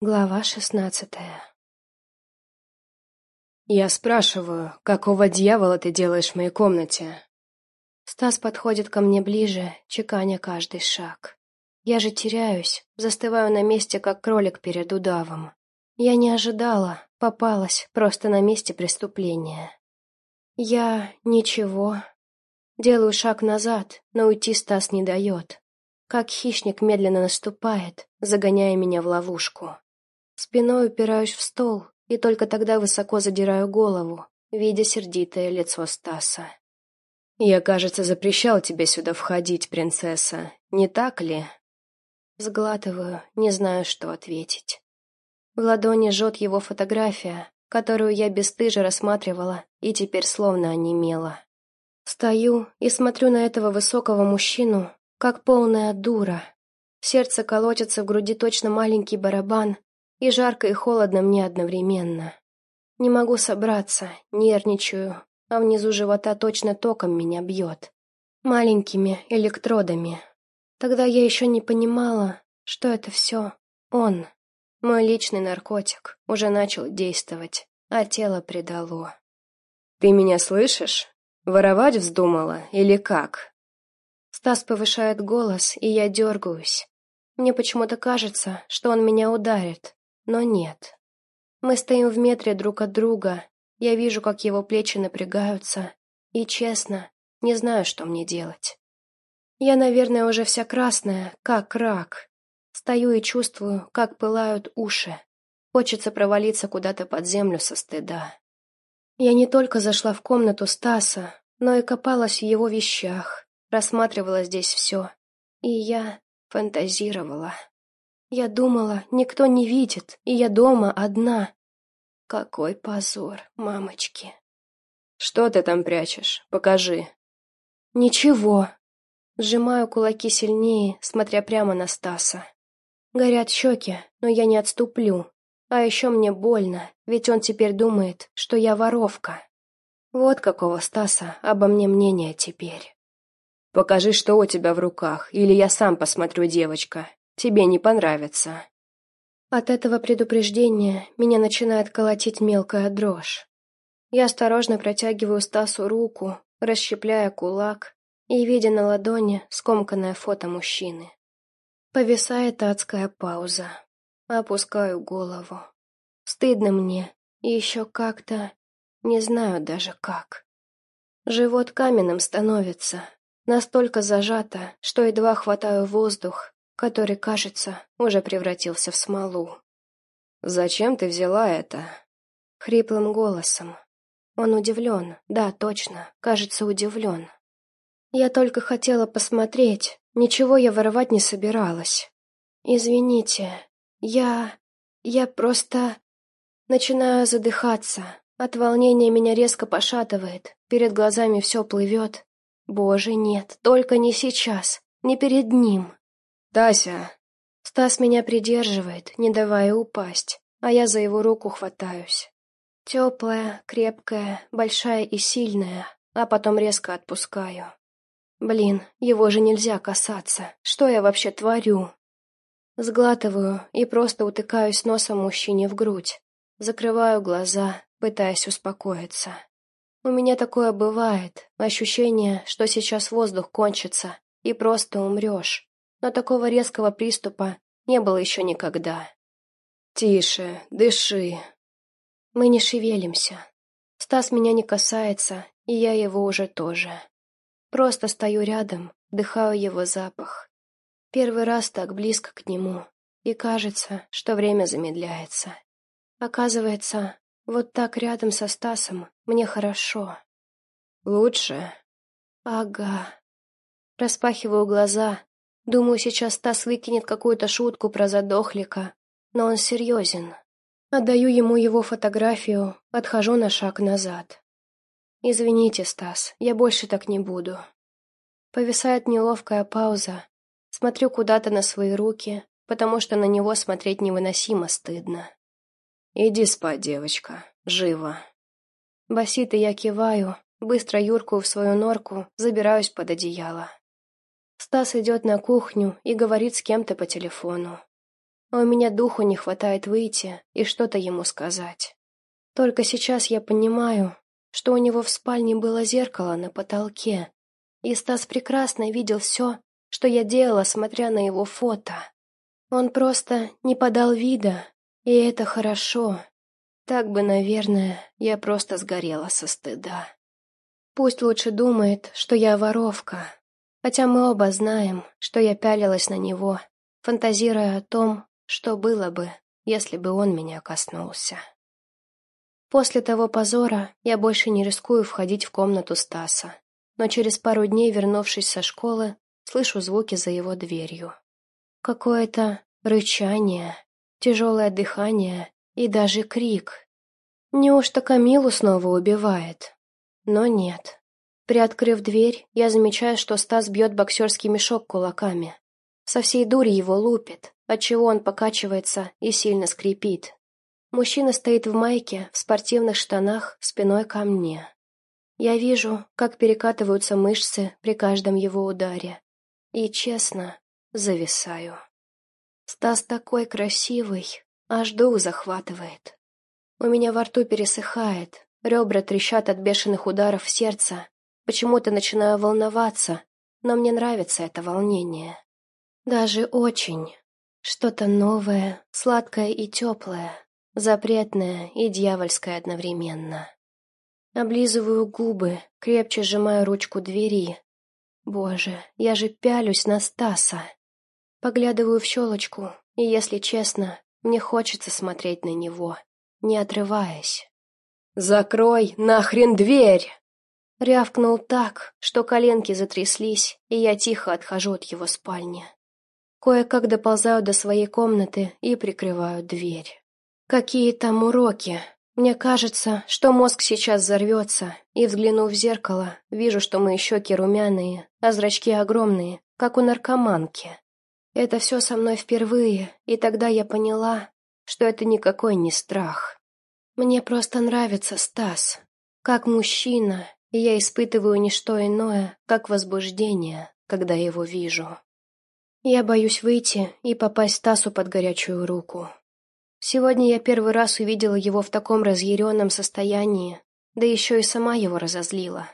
Глава шестнадцатая Я спрашиваю, какого дьявола ты делаешь в моей комнате? Стас подходит ко мне ближе, чеканя каждый шаг. Я же теряюсь, застываю на месте, как кролик перед удавом. Я не ожидала, попалась просто на месте преступления. Я... ничего. Делаю шаг назад, но уйти Стас не дает. Как хищник медленно наступает, загоняя меня в ловушку. Спиной упираюсь в стол и только тогда высоко задираю голову, видя сердитое лицо Стаса. «Я, кажется, запрещал тебе сюда входить, принцесса, не так ли?» Сглатываю, не знаю, что ответить. В ладони жжет его фотография, которую я бесстыже рассматривала и теперь словно онемела. Стою и смотрю на этого высокого мужчину, как полная дура. Сердце колотится в груди точно маленький барабан, и жарко и холодно мне одновременно. Не могу собраться, нервничаю, а внизу живота точно током меня бьет. Маленькими электродами. Тогда я еще не понимала, что это все он. Мой личный наркотик уже начал действовать, а тело предало. «Ты меня слышишь? Воровать вздумала или как?» Стас повышает голос, и я дергаюсь. Мне почему-то кажется, что он меня ударит, но нет. Мы стоим в метре друг от друга, я вижу, как его плечи напрягаются, и, честно, не знаю, что мне делать. Я, наверное, уже вся красная, как рак. Стою и чувствую, как пылают уши. Хочется провалиться куда-то под землю со стыда. Я не только зашла в комнату Стаса, но и копалась в его вещах, рассматривала здесь все. И я фантазировала. Я думала, никто не видит, и я дома одна. Какой позор, мамочки. Что ты там прячешь? Покажи. Ничего. Сжимаю кулаки сильнее, смотря прямо на Стаса. Горят щеки, но я не отступлю. А еще мне больно, ведь он теперь думает, что я воровка. Вот какого Стаса обо мне мнение теперь. Покажи, что у тебя в руках, или я сам посмотрю, девочка. Тебе не понравится». От этого предупреждения меня начинает колотить мелкая дрожь. Я осторожно протягиваю Стасу руку, расщепляя кулак и видя на ладони скомканное фото мужчины. Повисает адская пауза. Опускаю голову. Стыдно мне, и еще как-то... Не знаю даже как. Живот каменным становится, настолько зажато, что едва хватаю воздух который, кажется, уже превратился в смолу. «Зачем ты взяла это?» Хриплым голосом. Он удивлен, да, точно, кажется, удивлен. Я только хотела посмотреть, ничего я воровать не собиралась. Извините, я... я просто... Начинаю задыхаться. От волнения меня резко пошатывает, перед глазами все плывет. Боже, нет, только не сейчас, не перед ним. «Тася!» Стас меня придерживает, не давая упасть, а я за его руку хватаюсь. Теплая, крепкая, большая и сильная, а потом резко отпускаю. Блин, его же нельзя касаться. Что я вообще творю? Сглатываю и просто утыкаюсь носом мужчине в грудь. Закрываю глаза, пытаясь успокоиться. У меня такое бывает, ощущение, что сейчас воздух кончится, и просто умрешь но такого резкого приступа не было еще никогда. «Тише, дыши». Мы не шевелимся. Стас меня не касается, и я его уже тоже. Просто стою рядом, вдыхаю его запах. Первый раз так близко к нему, и кажется, что время замедляется. Оказывается, вот так рядом со Стасом мне хорошо. Лучше? Ага. Распахиваю глаза, Думаю, сейчас Стас выкинет какую-то шутку про задохлика, но он серьезен. Отдаю ему его фотографию, отхожу на шаг назад. «Извините, Стас, я больше так не буду». Повисает неловкая пауза. Смотрю куда-то на свои руки, потому что на него смотреть невыносимо стыдно. «Иди спать, девочка. Живо». Басит и я киваю, быстро юркую в свою норку, забираюсь под одеяло. Стас идет на кухню и говорит с кем-то по телефону. а у меня духу не хватает выйти и что-то ему сказать. Только сейчас я понимаю, что у него в спальне было зеркало на потолке, и Стас прекрасно видел все, что я делала, смотря на его фото. Он просто не подал вида, и это хорошо. Так бы, наверное, я просто сгорела со стыда. Пусть лучше думает, что я воровка, хотя мы оба знаем, что я пялилась на него, фантазируя о том, что было бы, если бы он меня коснулся. После того позора я больше не рискую входить в комнату Стаса, но через пару дней, вернувшись со школы, слышу звуки за его дверью. Какое-то рычание, тяжелое дыхание и даже крик. Неужто Камилу снова убивает? Но нет. Приоткрыв дверь, я замечаю, что Стас бьет боксерский мешок кулаками. Со всей дури его лупит, отчего он покачивается и сильно скрипит. Мужчина стоит в майке, в спортивных штанах, спиной ко мне. Я вижу, как перекатываются мышцы при каждом его ударе. И, честно, зависаю. Стас такой красивый, аж дух захватывает. У меня во рту пересыхает, ребра трещат от бешеных ударов сердца. Почему-то начинаю волноваться, но мне нравится это волнение. Даже очень. Что-то новое, сладкое и теплое, запретное и дьявольское одновременно. Облизываю губы, крепче сжимаю ручку двери. Боже, я же пялюсь на Стаса. Поглядываю в щелочку, и, если честно, мне хочется смотреть на него, не отрываясь. «Закрой нахрен дверь!» Рявкнул так, что коленки затряслись, и я тихо отхожу от его спальни. Кое-как доползаю до своей комнаты и прикрываю дверь. Какие там уроки? Мне кажется, что мозг сейчас взорвется, и, взглянув в зеркало, вижу, что мои щеки румяные, а зрачки огромные, как у наркоманки. Это все со мной впервые, и тогда я поняла, что это никакой не страх. Мне просто нравится Стас. Как мужчина, я испытываю не что иное, как возбуждение, когда его вижу. Я боюсь выйти и попасть Стасу под горячую руку. Сегодня я первый раз увидела его в таком разъяренном состоянии, да еще и сама его разозлила.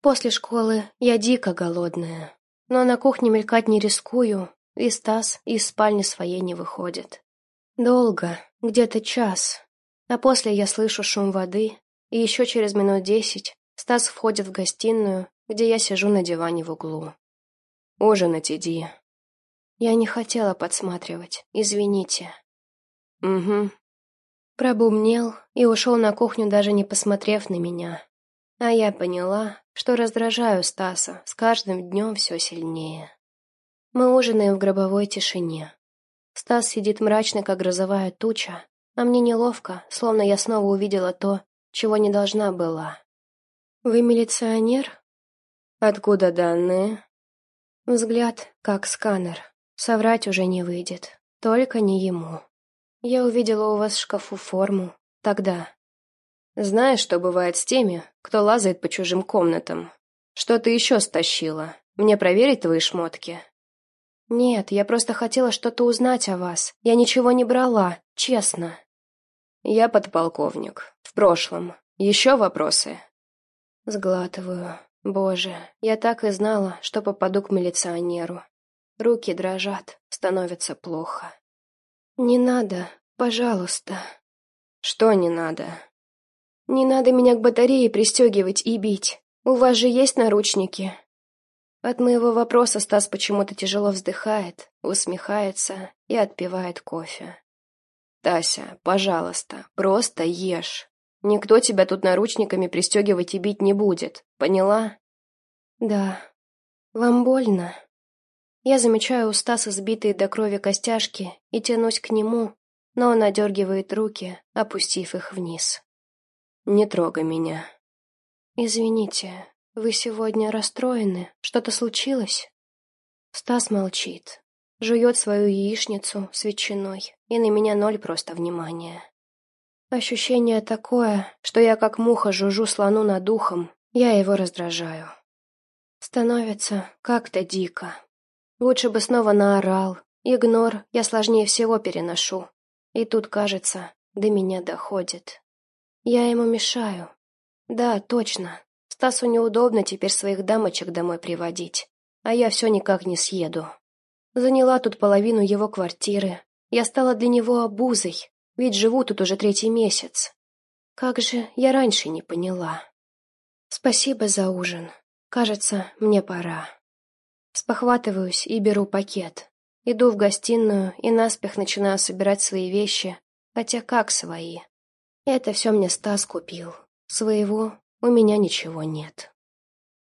После школы я дико голодная, но на кухне мелькать не рискую, и Стас из спальни своей не выходит. Долго, где-то час, а после я слышу шум воды, и еще через минут десять Стас входит в гостиную, где я сижу на диване в углу. «Ужинать иди». Я не хотела подсматривать, извините. «Угу». Пробумнел и ушел на кухню, даже не посмотрев на меня. А я поняла, что раздражаю Стаса с каждым днем все сильнее. Мы ужинаем в гробовой тишине. Стас сидит мрачно, как грозовая туча, а мне неловко, словно я снова увидела то, чего не должна была. «Вы милиционер?» «Откуда данные?» Взгляд, как сканер. Соврать уже не выйдет. Только не ему. Я увидела у вас в шкафу форму. Тогда. Знаешь, что бывает с теми, кто лазает по чужим комнатам? Что ты еще стащила? Мне проверить твои шмотки?» «Нет, я просто хотела что-то узнать о вас. Я ничего не брала, честно». «Я подполковник. В прошлом. Еще вопросы?» Сглатываю. Боже, я так и знала, что попаду к милиционеру. Руки дрожат, становится плохо. «Не надо, пожалуйста». «Что не надо?» «Не надо меня к батарее пристегивать и бить. У вас же есть наручники?» От моего вопроса Стас почему-то тяжело вздыхает, усмехается и отпивает кофе. «Тася, пожалуйста, просто ешь. Никто тебя тут наручниками пристегивать и бить не будет, поняла?» «Да. Вам больно?» Я замечаю у Стаса сбитые до крови костяшки и тянусь к нему, но он одергивает руки, опустив их вниз. «Не трогай меня». «Извините, «Вы сегодня расстроены? Что-то случилось?» Стас молчит, жует свою яичницу с ветчиной, и на меня ноль просто внимания. Ощущение такое, что я как муха жужжу слону над ухом, я его раздражаю. Становится как-то дико. Лучше бы снова наорал, Игнор я сложнее всего переношу. И тут, кажется, до меня доходит. Я ему мешаю. Да, точно. Стасу неудобно теперь своих дамочек домой приводить, а я все никак не съеду. Заняла тут половину его квартиры. Я стала для него обузой, ведь живу тут уже третий месяц. Как же я раньше не поняла. Спасибо за ужин. Кажется, мне пора. Спохватываюсь и беру пакет. Иду в гостиную и наспех начинаю собирать свои вещи, хотя как свои. Это все мне Стас купил. Своего у меня ничего нет.